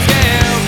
scale